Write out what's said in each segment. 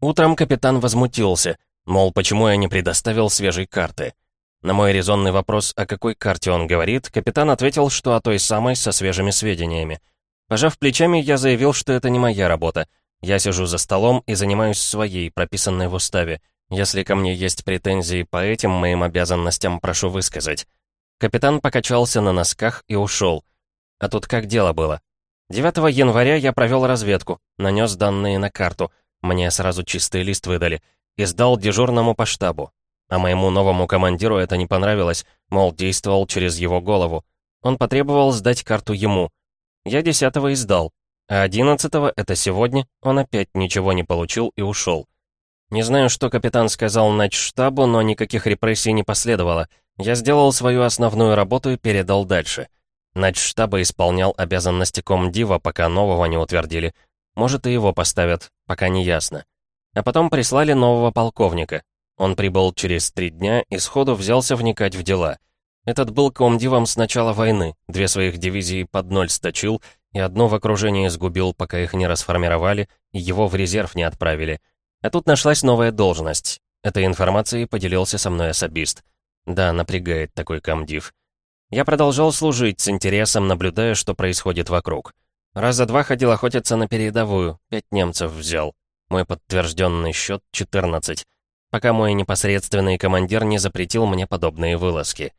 Утром капитан возмутился, мол, почему я не предоставил свежей карты. На мой резонный вопрос, о какой карте он говорит, капитан ответил, что о той самой со свежими сведениями. Пожав плечами, я заявил, что это не моя работа. Я сижу за столом и занимаюсь своей, прописанной в уставе. Если ко мне есть претензии по этим моим обязанностям, прошу высказать. Капитан покачался на носках и ушел. А тут как дело было? 9 января я провел разведку, нанес данные на карту. Мне сразу чистый лист выдали. И сдал дежурному по штабу. А моему новому командиру это не понравилось, мол, действовал через его голову. Он потребовал сдать карту ему. Я 10 издал. А 11 это сегодня, он опять ничего не получил и ушел. Не знаю, что капитан сказал штабу, но никаких репрессий не последовало. Я сделал свою основную работу и передал дальше. штаба исполнял обязанности комдива, пока нового не утвердили. Может, и его поставят, пока не ясно. А потом прислали нового полковника. Он прибыл через три дня и сходу взялся вникать в дела. Этот был комдивом с начала войны, две своих дивизии под ноль сточил и одно в окружении сгубил, пока их не расформировали и его в резерв не отправили. А тут нашлась новая должность. Этой информацией поделился со мной особист. Да, напрягает такой комдив. Я продолжал служить, с интересом наблюдая, что происходит вокруг. Раза два ходил охотиться на передовую, пять немцев взял. Мой подтвержденный счет — 14. Пока мой непосредственный командир не запретил мне подобные вылазки.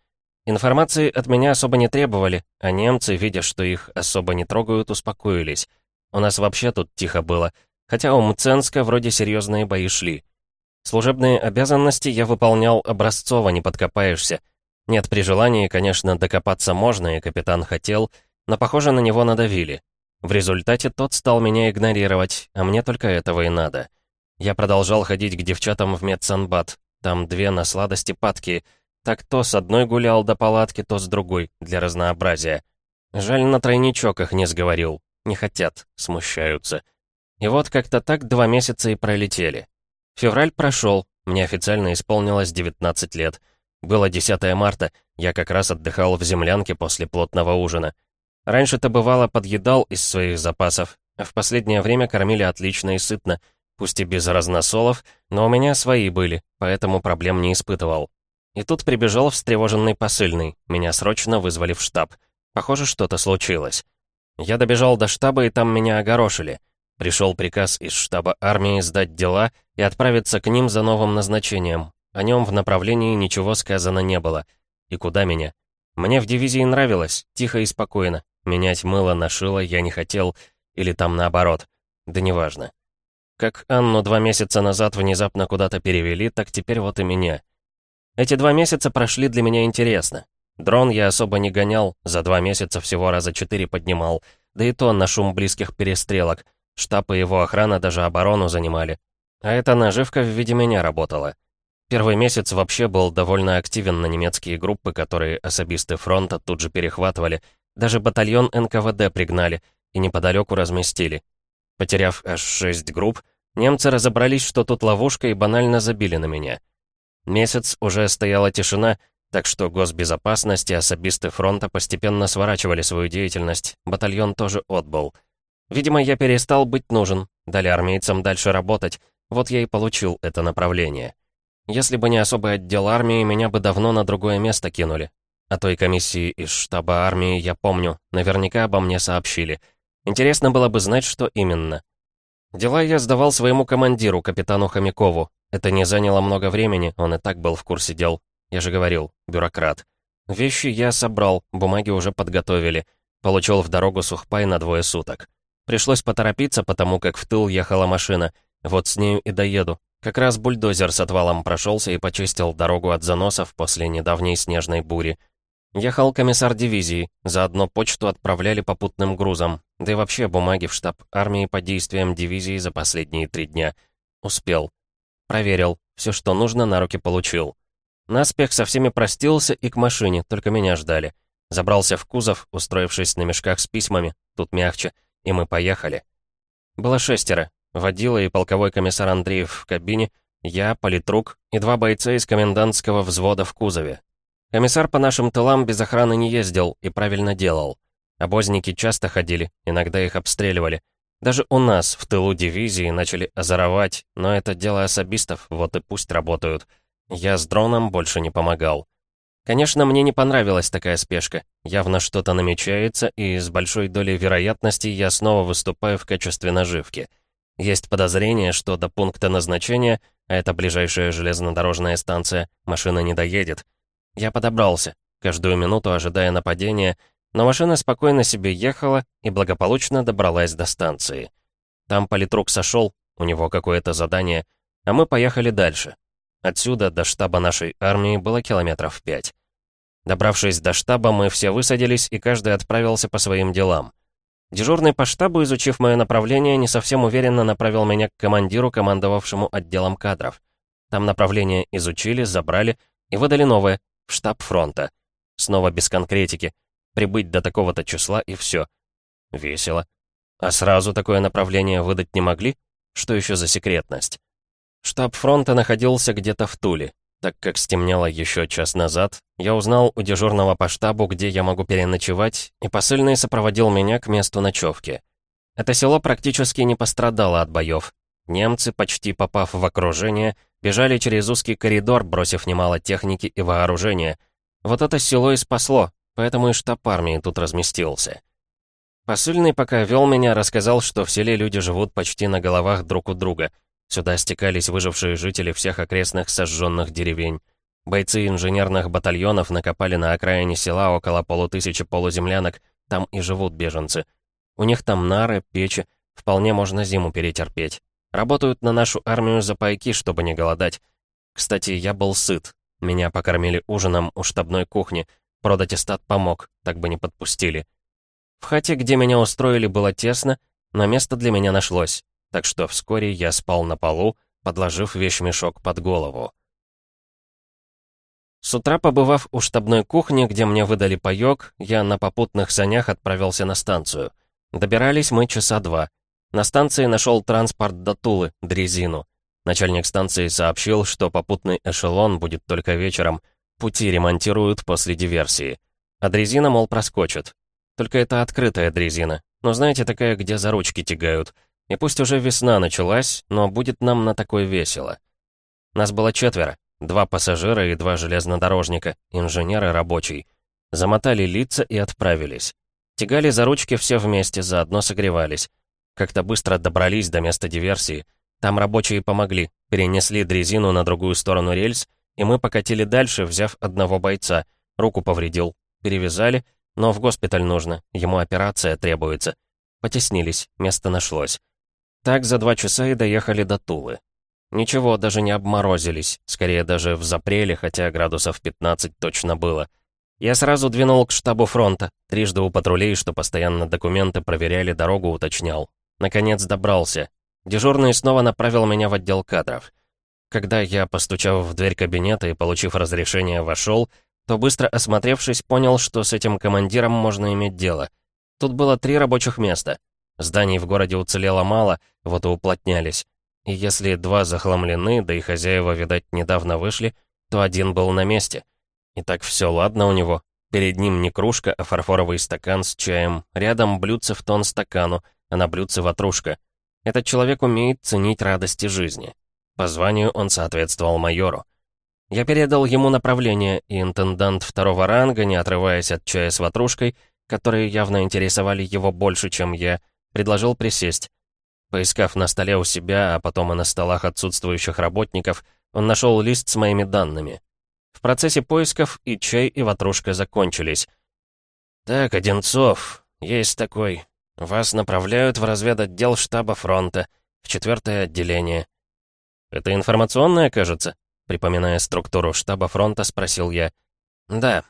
Информации от меня особо не требовали, а немцы, видя, что их особо не трогают, успокоились. У нас вообще тут тихо было — Хотя у Мценска вроде серьезные бои шли. Служебные обязанности я выполнял образцово, не подкопаешься. Нет, при желании, конечно, докопаться можно, и капитан хотел, но, похоже, на него надавили. В результате тот стал меня игнорировать, а мне только этого и надо. Я продолжал ходить к девчатам в медсанбат. Там две на сладости падки. Так то с одной гулял до палатки, то с другой, для разнообразия. Жаль, на тройничок их не сговорил. Не хотят, смущаются. И вот как-то так два месяца и пролетели. Февраль прошел, мне официально исполнилось 19 лет. Было 10 марта, я как раз отдыхал в землянке после плотного ужина. Раньше-то бывало подъедал из своих запасов, а в последнее время кормили отлично и сытно, пусть и без разносолов, но у меня свои были, поэтому проблем не испытывал. И тут прибежал встревоженный посыльный, меня срочно вызвали в штаб. Похоже, что-то случилось. Я добежал до штаба, и там меня огорошили. Пришел приказ из штаба армии сдать дела и отправиться к ним за новым назначением. О нем в направлении ничего сказано не было. И куда меня? Мне в дивизии нравилось, тихо и спокойно. Менять мыло на шило я не хотел, или там наоборот. Да неважно. Как Анну два месяца назад внезапно куда-то перевели, так теперь вот и меня. Эти два месяца прошли для меня интересно. Дрон я особо не гонял, за два месяца всего раза четыре поднимал, да и то на шум близких перестрелок — Штаб и его охрана даже оборону занимали. А эта наживка в виде меня работала. Первый месяц вообще был довольно активен на немецкие группы, которые особисты фронта тут же перехватывали. Даже батальон НКВД пригнали и неподалеку разместили. Потеряв аж шесть групп, немцы разобрались, что тут ловушка, и банально забили на меня. Месяц уже стояла тишина, так что госбезопасность и особисты фронта постепенно сворачивали свою деятельность, батальон тоже отбыл — Видимо, я перестал быть нужен, дали армейцам дальше работать, вот я и получил это направление. Если бы не особый отдел армии, меня бы давно на другое место кинули. О той комиссии из штаба армии я помню, наверняка обо мне сообщили. Интересно было бы знать, что именно. Дела я сдавал своему командиру, капитану Хомякову. Это не заняло много времени, он и так был в курсе дел. Я же говорил, бюрократ. Вещи я собрал, бумаги уже подготовили. Получил в дорогу сухпай на двое суток. Пришлось поторопиться, потому как в тыл ехала машина. Вот с нею и доеду. Как раз бульдозер с отвалом прошелся и почистил дорогу от заносов после недавней снежной бури. Ехал комиссар дивизии, заодно почту отправляли попутным грузом, да и вообще бумаги в штаб армии по действиям дивизии за последние три дня. Успел. Проверил, все, что нужно, на руки получил. Наспех со всеми простился и к машине, только меня ждали. Забрался в кузов, устроившись на мешках с письмами, тут мягче, и мы поехали. Было шестеро. Водила и полковой комиссар Андреев в кабине, я, политрук и два бойца из комендантского взвода в кузове. Комиссар по нашим тылам без охраны не ездил и правильно делал. Обозники часто ходили, иногда их обстреливали. Даже у нас, в тылу дивизии, начали озоровать, но это дело особистов, вот и пусть работают. Я с дроном больше не помогал. Конечно, мне не понравилась такая спешка. Явно что-то намечается, и с большой долей вероятности я снова выступаю в качестве наживки. Есть подозрение, что до пункта назначения, а это ближайшая железнодорожная станция, машина не доедет. Я подобрался, каждую минуту ожидая нападения, но машина спокойно себе ехала и благополучно добралась до станции. Там политрук сошел, у него какое-то задание, а мы поехали дальше. Отсюда до штаба нашей армии было километров пять. Добравшись до штаба, мы все высадились, и каждый отправился по своим делам. Дежурный по штабу, изучив мое направление, не совсем уверенно направил меня к командиру, командовавшему отделом кадров. Там направление изучили, забрали и выдали новое, в штаб фронта. Снова без конкретики. Прибыть до такого-то числа и все. Весело. А сразу такое направление выдать не могли? Что еще за секретность? Штаб фронта находился где-то в Туле. Так как стемнело еще час назад, я узнал у дежурного по штабу, где я могу переночевать, и посыльный сопроводил меня к месту ночевки. Это село практически не пострадало от боев. Немцы, почти попав в окружение, бежали через узкий коридор, бросив немало техники и вооружения. Вот это село и спасло, поэтому и штаб армии тут разместился. Посыльный, пока вел меня, рассказал, что в селе люди живут почти на головах друг у друга — Сюда стекались выжившие жители всех окрестных сожженных деревень. Бойцы инженерных батальонов накопали на окраине села около полутысячи полуземлянок, там и живут беженцы. У них там нары, печи, вполне можно зиму перетерпеть. Работают на нашу армию за пайки, чтобы не голодать. Кстати, я был сыт. Меня покормили ужином у штабной кухни. Продатистат помог, так бы не подпустили. В хате, где меня устроили, было тесно, но место для меня нашлось так что вскоре я спал на полу, подложив вещмешок под голову. С утра, побывав у штабной кухни, где мне выдали паёк, я на попутных санях отправился на станцию. Добирались мы часа два. На станции нашел транспорт до Тулы, дрезину. Начальник станции сообщил, что попутный эшелон будет только вечером. Пути ремонтируют после диверсии. А дрезина, мол, проскочит. Только это открытая дрезина. Но знаете, такая, где за ручки тягают — и пусть уже весна началась, но будет нам на такой весело. Нас было четверо. Два пассажира и два железнодорожника, инженер и рабочий. Замотали лица и отправились. Тягали за ручки все вместе, заодно согревались. Как-то быстро добрались до места диверсии. Там рабочие помогли, перенесли дрезину на другую сторону рельс, и мы покатили дальше, взяв одного бойца. Руку повредил. Перевязали, но в госпиталь нужно, ему операция требуется. Потеснились, место нашлось. Так за два часа и доехали до Тулы. Ничего, даже не обморозились, скорее даже в запреле, хотя градусов 15 точно было. Я сразу двинул к штабу фронта, трижды у патрулей, что постоянно документы проверяли, дорогу уточнял. Наконец добрался. Дежурный снова направил меня в отдел кадров. Когда я, постучав в дверь кабинета и получив разрешение, вошел, то быстро осмотревшись, понял, что с этим командиром можно иметь дело. Тут было три рабочих места. Зданий в городе уцелело мало, вот и уплотнялись. И если два захламлены, да и хозяева, видать, недавно вышли, то один был на месте. И так все ладно у него. Перед ним не кружка, а фарфоровый стакан с чаем. Рядом блюдце в тон стакану, а на блюдце ватрушка. Этот человек умеет ценить радости жизни. По званию он соответствовал майору. Я передал ему направление, и интендант второго ранга, не отрываясь от чая с ватрушкой, которые явно интересовали его больше, чем я, Предложил присесть. Поискав на столе у себя, а потом и на столах отсутствующих работников, он нашел лист с моими данными. В процессе поисков и чай, и ватрушка закончились. «Так, Одинцов, есть такой. Вас направляют в разведотдел штаба фронта, в четвертое отделение». «Это информационное, кажется?» Припоминая структуру штаба фронта, спросил я. «Да».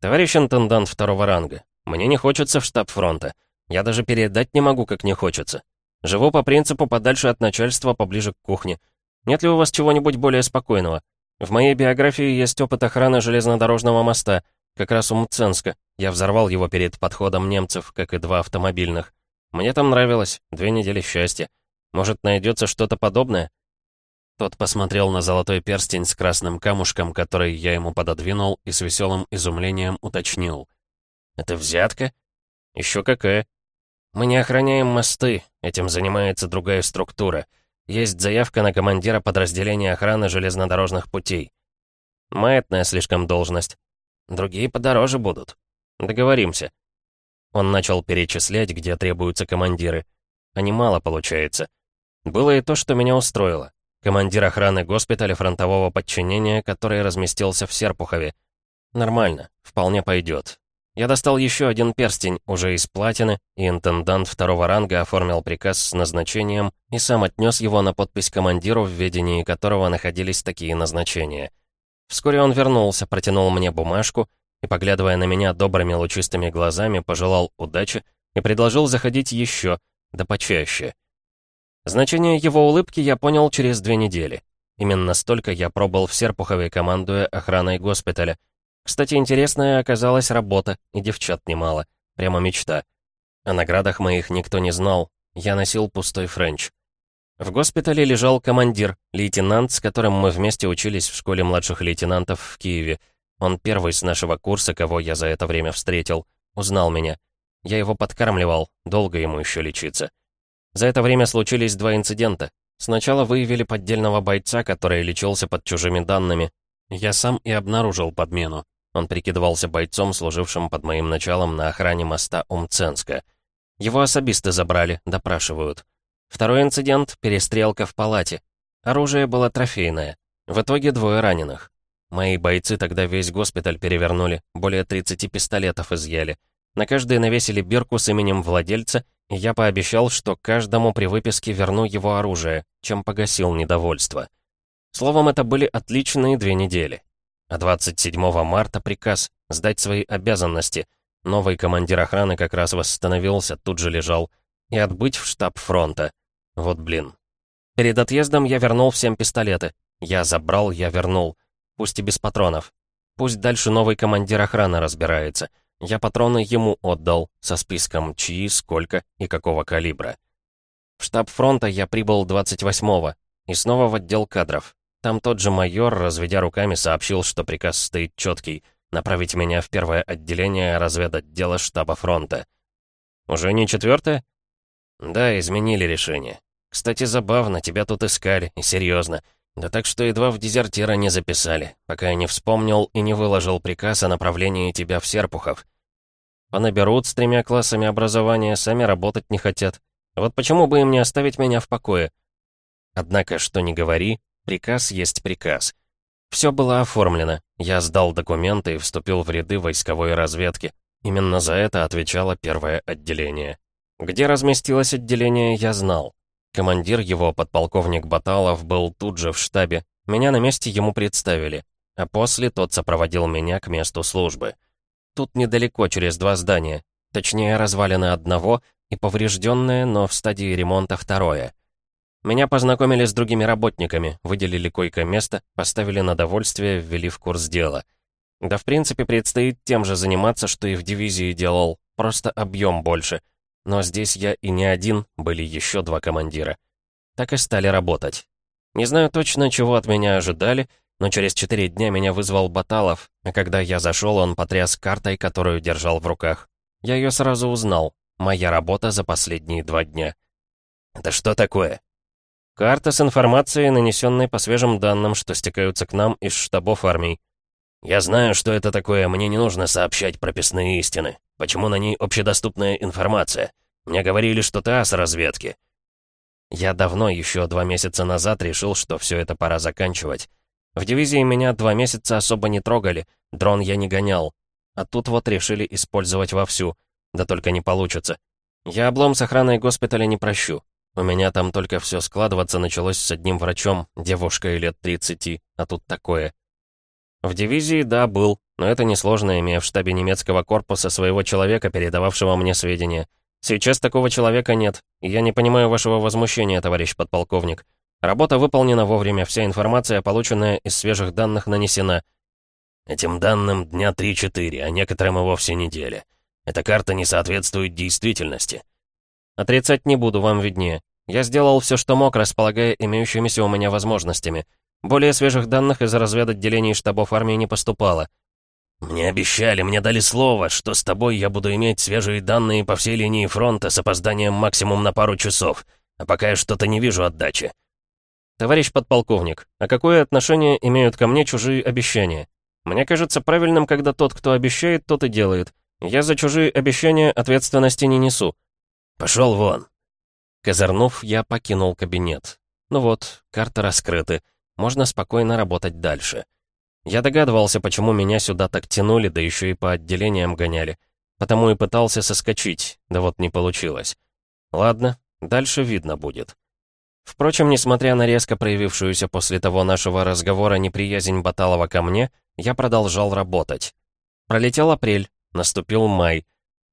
«Товарищ интендант второго ранга, мне не хочется в штаб фронта. Я даже передать не могу, как не хочется. Живу по принципу подальше от начальства, поближе к кухне. Нет ли у вас чего-нибудь более спокойного? В моей биографии есть опыт охраны железнодорожного моста, как раз у Мценска. Я взорвал его перед подходом немцев, как и два автомобильных. Мне там нравилось, две недели счастья. Может, найдется что-то подобное?» Тот посмотрел на золотой перстень с красным камушком, который я ему пододвинул, и с веселым изумлением уточнил. «Это взятка?» «Еще какая?» Мы не охраняем мосты, этим занимается другая структура. Есть заявка на командира подразделения охраны железнодорожных путей. Маятная слишком должность. Другие подороже будут. Договоримся. Он начал перечислять, где требуются командиры. А немало получается. Было и то, что меня устроило. Командир охраны госпиталя фронтового подчинения, который разместился в Серпухове. Нормально, вполне пойдет. Я достал еще один перстень, уже из платины, и интендант второго ранга оформил приказ с назначением и сам отнес его на подпись командиру, в ведении которого находились такие назначения. Вскоре он вернулся, протянул мне бумажку и, поглядывая на меня добрыми лучистыми глазами, пожелал удачи и предложил заходить еще, да почаще. Значение его улыбки я понял через две недели. Именно столько я пробыл в Серпухове, командуя охраной госпиталя, кстати, интересная оказалась работа, и девчат немало. Прямо мечта. О наградах моих никто не знал. Я носил пустой френч. В госпитале лежал командир, лейтенант, с которым мы вместе учились в школе младших лейтенантов в Киеве. Он первый с нашего курса, кого я за это время встретил. Узнал меня. Я его подкармливал, долго ему еще лечиться. За это время случились два инцидента. Сначала выявили поддельного бойца, который лечился под чужими данными. Я сам и обнаружил подмену. Он прикидывался бойцом, служившим под моим началом на охране моста Умценска. Его особисты забрали, допрашивают. Второй инцидент — перестрелка в палате. Оружие было трофейное. В итоге двое раненых. Мои бойцы тогда весь госпиталь перевернули, более 30 пистолетов изъяли. На каждый навесили бирку с именем владельца, и я пообещал, что каждому при выписке верну его оружие, чем погасил недовольство. Словом, это были отличные две недели. А 27 марта приказ сдать свои обязанности. Новый командир охраны как раз восстановился, тут же лежал. И отбыть в штаб фронта. Вот блин. Перед отъездом я вернул всем пистолеты. Я забрал, я вернул. Пусть и без патронов. Пусть дальше новый командир охраны разбирается. Я патроны ему отдал, со списком чьи, сколько и какого калибра. В штаб фронта я прибыл 28-го, и снова в отдел кадров. Там тот же майор, разведя руками, сообщил, что приказ стоит четкий — направить меня в первое отделение разведотдела штаба фронта. «Уже не четвертое?» «Да, изменили решение. Кстати, забавно, тебя тут искали, и серьезно. Да так что едва в дезертира не записали, пока я не вспомнил и не выложил приказ о направлении тебя в Серпухов. Понаберут с тремя классами образования, сами работать не хотят. Вот почему бы им не оставить меня в покое? Однако, что ни говори, Приказ есть приказ. Все было оформлено. Я сдал документы и вступил в ряды войсковой разведки. Именно за это отвечало первое отделение. Где разместилось отделение, я знал. Командир его, подполковник Баталов, был тут же в штабе. Меня на месте ему представили. А после тот сопроводил меня к месту службы. Тут недалеко, через два здания. Точнее, развалины одного и поврежденное, но в стадии ремонта второе. Меня познакомили с другими работниками, выделили койко-место, поставили на довольствие, ввели в курс дела. Да в принципе предстоит тем же заниматься, что и в дивизии делал, просто объем больше. Но здесь я и не один, были еще два командира. Так и стали работать. Не знаю точно, чего от меня ожидали, но через четыре дня меня вызвал Баталов, а когда я зашел, он потряс картой, которую держал в руках. Я ее сразу узнал. Моя работа за последние два дня. «Это что такое?» Карта с информацией, нанесенной по свежим данным, что стекаются к нам из штабов армий. Я знаю, что это такое, мне не нужно сообщать прописные истины. Почему на ней общедоступная информация? Мне говорили, что ты ас разведки. Я давно, еще два месяца назад, решил, что все это пора заканчивать. В дивизии меня два месяца особо не трогали, дрон я не гонял. А тут вот решили использовать вовсю. Да только не получится. Я облом с охраной госпиталя не прощу. У меня там только все складываться началось с одним врачом, девушкой лет 30, а тут такое. В дивизии, да, был, но это несложно, имея в штабе немецкого корпуса своего человека, передававшего мне сведения. Сейчас такого человека нет, я не понимаю вашего возмущения, товарищ подполковник. Работа выполнена вовремя, вся информация, полученная из свежих данных, нанесена. Этим данным дня 3-4, а некоторым и вовсе недели. Эта карта не соответствует действительности. Отрицать не буду, вам виднее. Я сделал все, что мог, располагая имеющимися у меня возможностями. Более свежих данных из разведотделений штабов армии не поступало. «Мне обещали, мне дали слово, что с тобой я буду иметь свежие данные по всей линии фронта с опозданием максимум на пару часов, а пока я что-то не вижу отдачи». «Товарищ подполковник, а какое отношение имеют ко мне чужие обещания? Мне кажется правильным, когда тот, кто обещает, тот и делает. Я за чужие обещания ответственности не несу». «Пошел вон!» Козырнув, я покинул кабинет. Ну вот, карты раскрыты. Можно спокойно работать дальше. Я догадывался, почему меня сюда так тянули, да еще и по отделениям гоняли. Потому и пытался соскочить, да вот не получилось. Ладно, дальше видно будет. Впрочем, несмотря на резко проявившуюся после того нашего разговора неприязнь Баталова ко мне, я продолжал работать. Пролетел апрель, наступил май.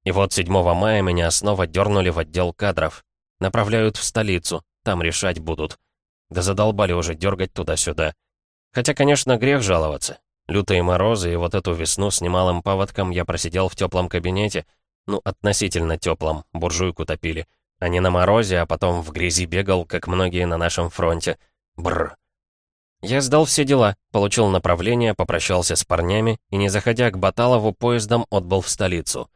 И вот 7 мая меня снова дернули в отдел кадров. Направляют в столицу, там решать будут. Да задолбали уже дергать туда-сюда. Хотя, конечно, грех жаловаться. Лютые морозы и вот эту весну с немалым паводком я просидел в теплом кабинете, ну, относительно теплом, буржуйку топили, а не на морозе, а потом в грязи бегал, как многие на нашем фронте. Бррр. Я сдал все дела, получил направление, попрощался с парнями и, не заходя к Баталову, поездом отбыл в столицу.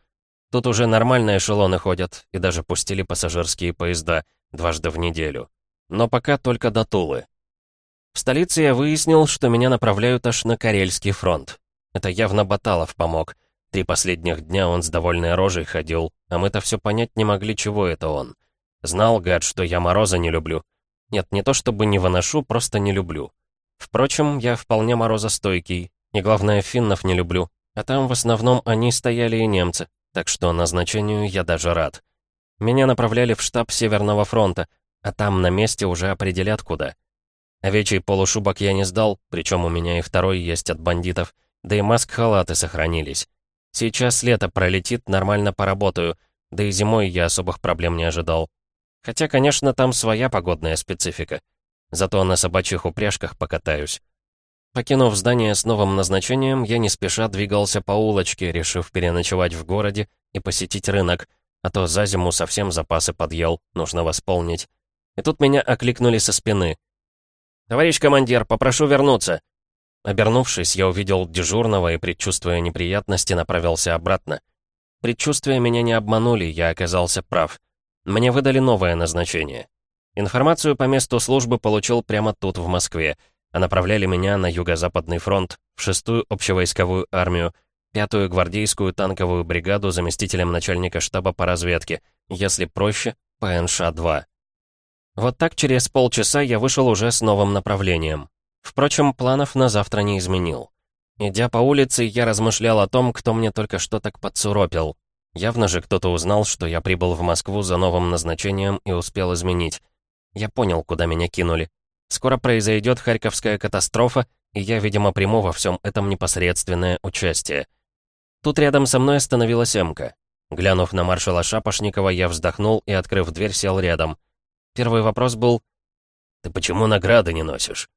Тут уже нормальные эшелоны ходят, и даже пустили пассажирские поезда дважды в неделю. Но пока только до Тулы. В столице я выяснил, что меня направляют аж на Карельский фронт. Это явно Баталов помог. Три последних дня он с довольной рожей ходил, а мы-то все понять не могли, чего это он. Знал, гад, что я мороза не люблю. Нет, не то чтобы не выношу, просто не люблю. Впрочем, я вполне морозостойкий, и главное, финнов не люблю. А там в основном они стояли и немцы, так что назначению я даже рад. Меня направляли в штаб Северного фронта, а там на месте уже определят куда. Овечий полушубок я не сдал, причем у меня и второй есть от бандитов, да и маск-халаты сохранились. Сейчас лето пролетит, нормально поработаю, да и зимой я особых проблем не ожидал. Хотя, конечно, там своя погодная специфика. Зато на собачьих упряжках покатаюсь. Покинув здание с новым назначением, я не спеша двигался по улочке, решив переночевать в городе и посетить рынок, а то за зиму совсем запасы подъел, нужно восполнить. И тут меня окликнули со спины — «Товарищ командир, попрошу вернуться!» Обернувшись, я увидел дежурного и, предчувствуя неприятности, направился обратно. Предчувствия меня не обманули, я оказался прав. Мне выдали новое назначение. Информацию по месту службы получил прямо тут, в Москве, а направляли меня на Юго-Западный фронт, в шестую общевойсковую армию, пятую гвардейскую танковую бригаду заместителем начальника штаба по разведке, если проще, ПНШ-2. Вот так через полчаса я вышел уже с новым направлением. Впрочем, планов на завтра не изменил. Идя по улице, я размышлял о том, кто мне только что так подсуропил. Явно же кто-то узнал, что я прибыл в Москву за новым назначением и успел изменить. Я понял, куда меня кинули. Скоро произойдет Харьковская катастрофа, и я, видимо, приму во всем этом непосредственное участие. Тут рядом со мной остановилась Эмка. Глянув на маршала Шапошникова, я вздохнул и, открыв дверь, сел рядом. Первый вопрос был «Ты почему награды не носишь?»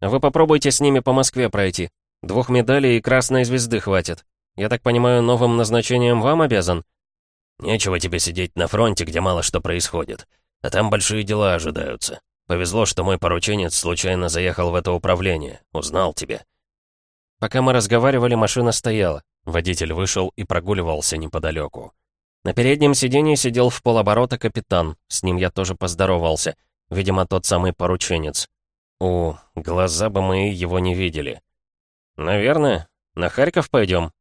«Вы попробуйте с ними по Москве пройти. Двух медалей и красной звезды хватит. Я так понимаю, новым назначением вам обязан?» «Нечего тебе сидеть на фронте, где мало что происходит. А там большие дела ожидаются. Повезло, что мой порученец случайно заехал в это управление. Узнал тебя». Пока мы разговаривали, машина стояла. Водитель вышел и прогуливался неподалеку. На переднем сиденье сидел в полоборота капитан, с ним я тоже поздоровался. Видимо, тот самый порученец. О, глаза бы мы его не видели. «Наверное. На Харьков пойдем?»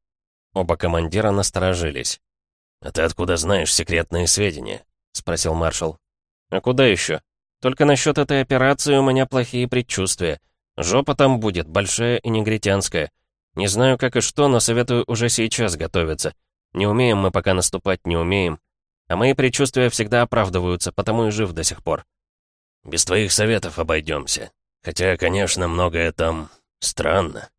Оба командира насторожились. «А ты откуда знаешь секретные сведения?» — спросил маршал. «А куда еще? Только насчет этой операции у меня плохие предчувствия. Жопа там будет, большая и негритянская. Не знаю, как и что, но советую уже сейчас готовиться. Не умеем мы пока наступать, не умеем. А мои предчувствия всегда оправдываются, потому и жив до сих пор. Без твоих советов обойдемся. Хотя, конечно, многое там странно.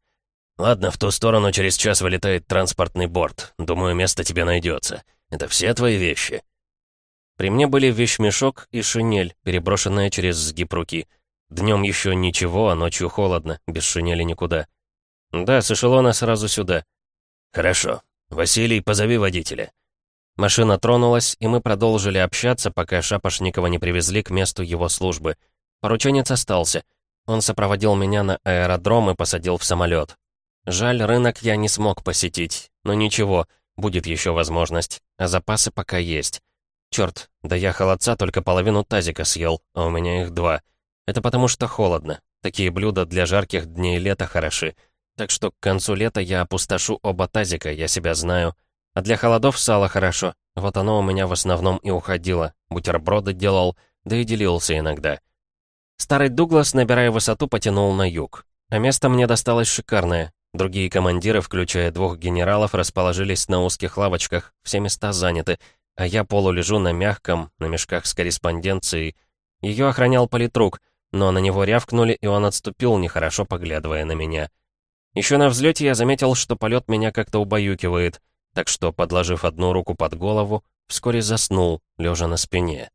Ладно, в ту сторону через час вылетает транспортный борт. Думаю, место тебе найдется. Это все твои вещи. При мне были вещмешок и шинель, переброшенная через сгиб руки. Днем еще ничего, а ночью холодно, без шинели никуда. Да, с эшелона сразу сюда. Хорошо. «Василий, позови водителя». Машина тронулась, и мы продолжили общаться, пока Шапошникова не привезли к месту его службы. Порученец остался. Он сопроводил меня на аэродром и посадил в самолет. Жаль, рынок я не смог посетить. Но ничего, будет еще возможность. А запасы пока есть. Черт, да я холодца только половину тазика съел, а у меня их два. Это потому что холодно. Такие блюда для жарких дней лета хороши. Так что к концу лета я опустошу оба тазика, я себя знаю. А для холодов сало хорошо. Вот оно у меня в основном и уходило. Бутерброды делал, да и делился иногда. Старый Дуглас, набирая высоту, потянул на юг. А место мне досталось шикарное. Другие командиры, включая двух генералов, расположились на узких лавочках, все места заняты, а я полулежу на мягком, на мешках с корреспонденцией. Ее охранял политрук, но на него рявкнули, и он отступил, нехорошо поглядывая на меня. Еще на взлете я заметил, что полет меня как-то убаюкивает, так что, подложив одну руку под голову, вскоре заснул, лежа на спине.